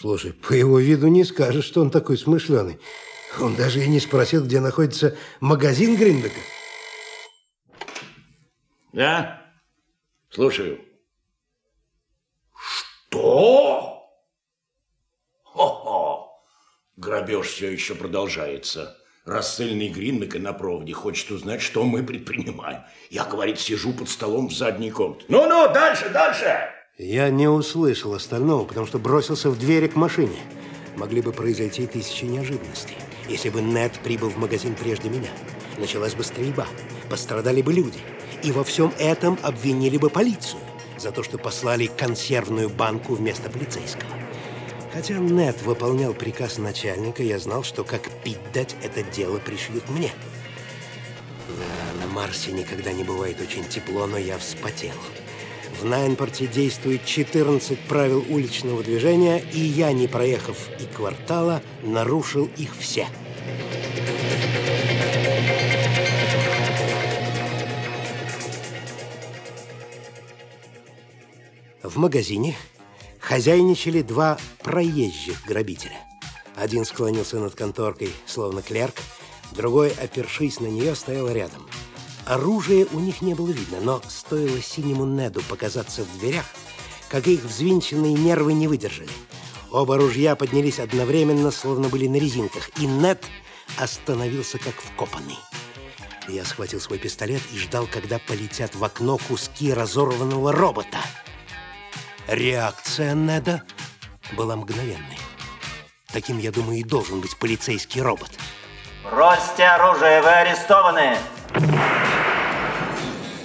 Слушай, по его виду не скажешь, что он такой смышленый. Он даже и не спросил, где находится магазин Гриндека. Да? Слушаю. Что? Хо-хо! Грабеж все еще продолжается. Рассыльный Гринмека на проводе хочет узнать, что мы предпринимаем. Я, говорит, сижу под столом в задней комнате. Ну-ну, дальше, дальше! Я не услышал остального, потому что бросился в двери к машине. Могли бы произойти тысячи неожиданностей. Если бы Нед прибыл в магазин прежде меня, началась бы стрельба, пострадали бы люди. И во всем этом обвинили бы полицию за то, что послали консервную банку вместо полицейского. Хотя Нед выполнял приказ начальника, я знал, что как пить дать это дело пришьют мне. На Марсе никогда не бывает очень тепло, но я вспотел. В Найнпорте действует 14 правил уличного движения, и я, не проехав и квартала, нарушил их все. В магазине хозяйничали два проезжих грабителя. Один склонился над конторкой, словно клерк, другой, опершись на нее, стоял рядом – Оружия у них не было видно, но стоило синему Неду показаться в дверях, как их взвинченные нервы не выдержали. Оба ружья поднялись одновременно, словно были на резинках, и Нед остановился как вкопанный. Я схватил свой пистолет и ждал, когда полетят в окно куски разорванного робота. Реакция Неда была мгновенной. Таким, я думаю, и должен быть полицейский робот. Бросьте оружие, вы арестованы!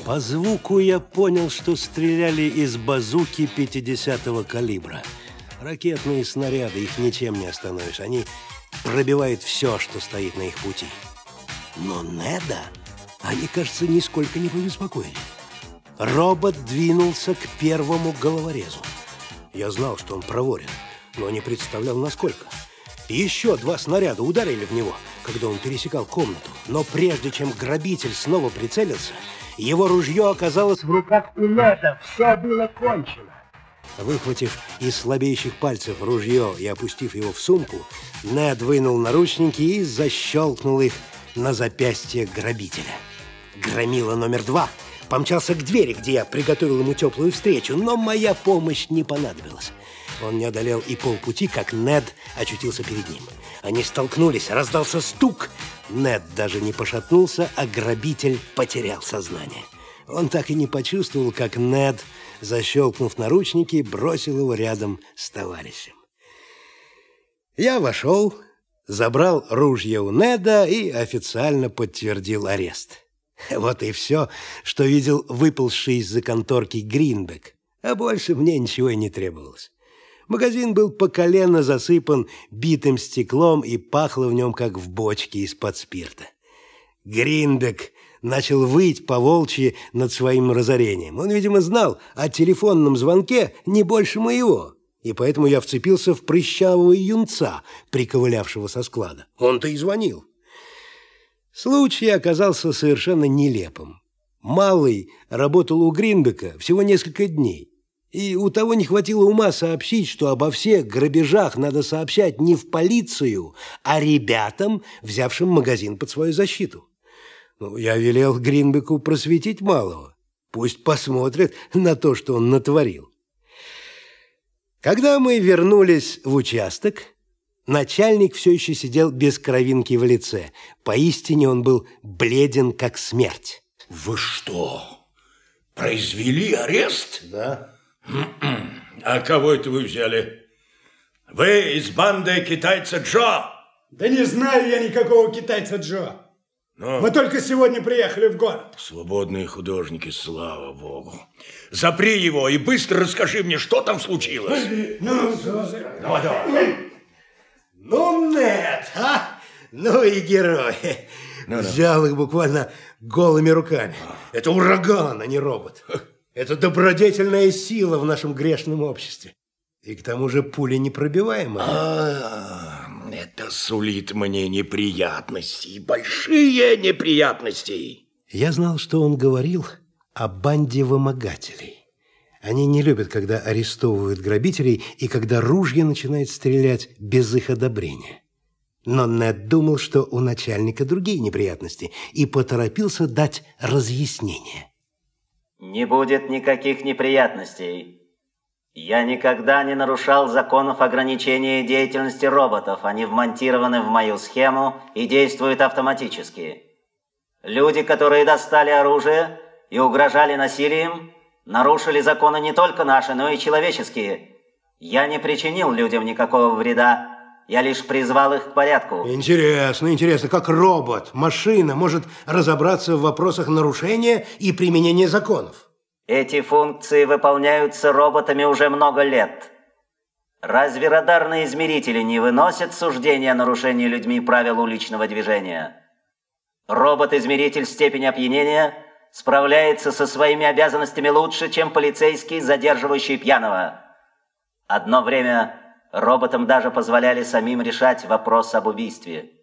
По звуку я понял, что стреляли из базуки 50-го калибра. Ракетные снаряды, их ничем не остановишь. Они пробивают все, что стоит на их пути. Но Неда они, кажется, нисколько не побеспокоили. Робот двинулся к первому головорезу. Я знал, что он проворен, но не представлял, насколько. Еще два снаряда ударили в него, когда он пересекал комнату. Но прежде чем грабитель снова прицелился, его ружье оказалось в руках пилота. Все было кончено. Выхватив из слабеющих пальцев ружье и опустив его в сумку, Нед вынул наручники и защелкнул их на запястье грабителя. Громила номер два помчался к двери, где я приготовил ему теплую встречу, но моя помощь не понадобилась. Он не одолел и полпути, как Нед очутился перед ним. Они столкнулись, раздался стук. Нед даже не пошатнулся, а грабитель потерял сознание. Он так и не почувствовал, как Нед, защелкнув наручники, бросил его рядом с товарищем. Я вошел, забрал ружье у Неда и официально подтвердил арест. Вот и все, что видел выползший из-за конторки Гринбек, а больше мне ничего и не требовалось. Магазин был по колено засыпан битым стеклом и пахло в нем, как в бочке из-под спирта. Гриндек начал выть по волчьи над своим разорением. Он, видимо, знал о телефонном звонке не больше моего, и поэтому я вцепился в прыщавого юнца, приковылявшего со склада. Он-то и звонил. Случай оказался совершенно нелепым. Малый работал у Гринбека всего несколько дней. И у того не хватило ума сообщить, что обо всех грабежах надо сообщать не в полицию, а ребятам, взявшим магазин под свою защиту. Ну, я велел Гринбеку просветить малого. Пусть посмотрит на то, что он натворил. Когда мы вернулись в участок, начальник все еще сидел без кровинки в лице. Поистине он был бледен, как смерть. Вы что, произвели арест? Да. А кого это вы взяли? Вы из банды китайца Джо? Да не знаю я никакого китайца Джо. Но... Мы только сегодня приехали в город. Свободные художники, слава богу. Запри его и быстро расскажи мне, что там случилось. Ну, давай, давай. Ну, нет, а? Ну и герой. Ну, Взял их буквально голыми руками. Это ураган, а не робот. Это добродетельная сила в нашем грешном обществе. И к тому же пуля непробиваемая. А, это сулит мне неприятности, большие неприятности. Я знал, что он говорил о банде вымогателей. Они не любят, когда арестовывают грабителей и когда ружья начинают стрелять без их одобрения. Но Нед думал, что у начальника другие неприятности, и поторопился дать разъяснение. Не будет никаких неприятностей. Я никогда не нарушал законов ограничения деятельности роботов. Они вмонтированы в мою схему и действуют автоматически. Люди, которые достали оружие и угрожали насилием, нарушили законы не только наши, но и человеческие. Я не причинил людям никакого вреда, я лишь призвал их к порядку. Интересно, интересно, как робот, машина может разобраться в вопросах нарушения и применения законов? Эти функции выполняются роботами уже много лет. Разве радарные измерители не выносят суждения о нарушении людьми правил уличного движения? Робот-измеритель степени опьянения справляется со своими обязанностями лучше, чем полицейский, задерживающий пьяного. Одно время Роботам даже позволяли самим решать вопрос об убийстве.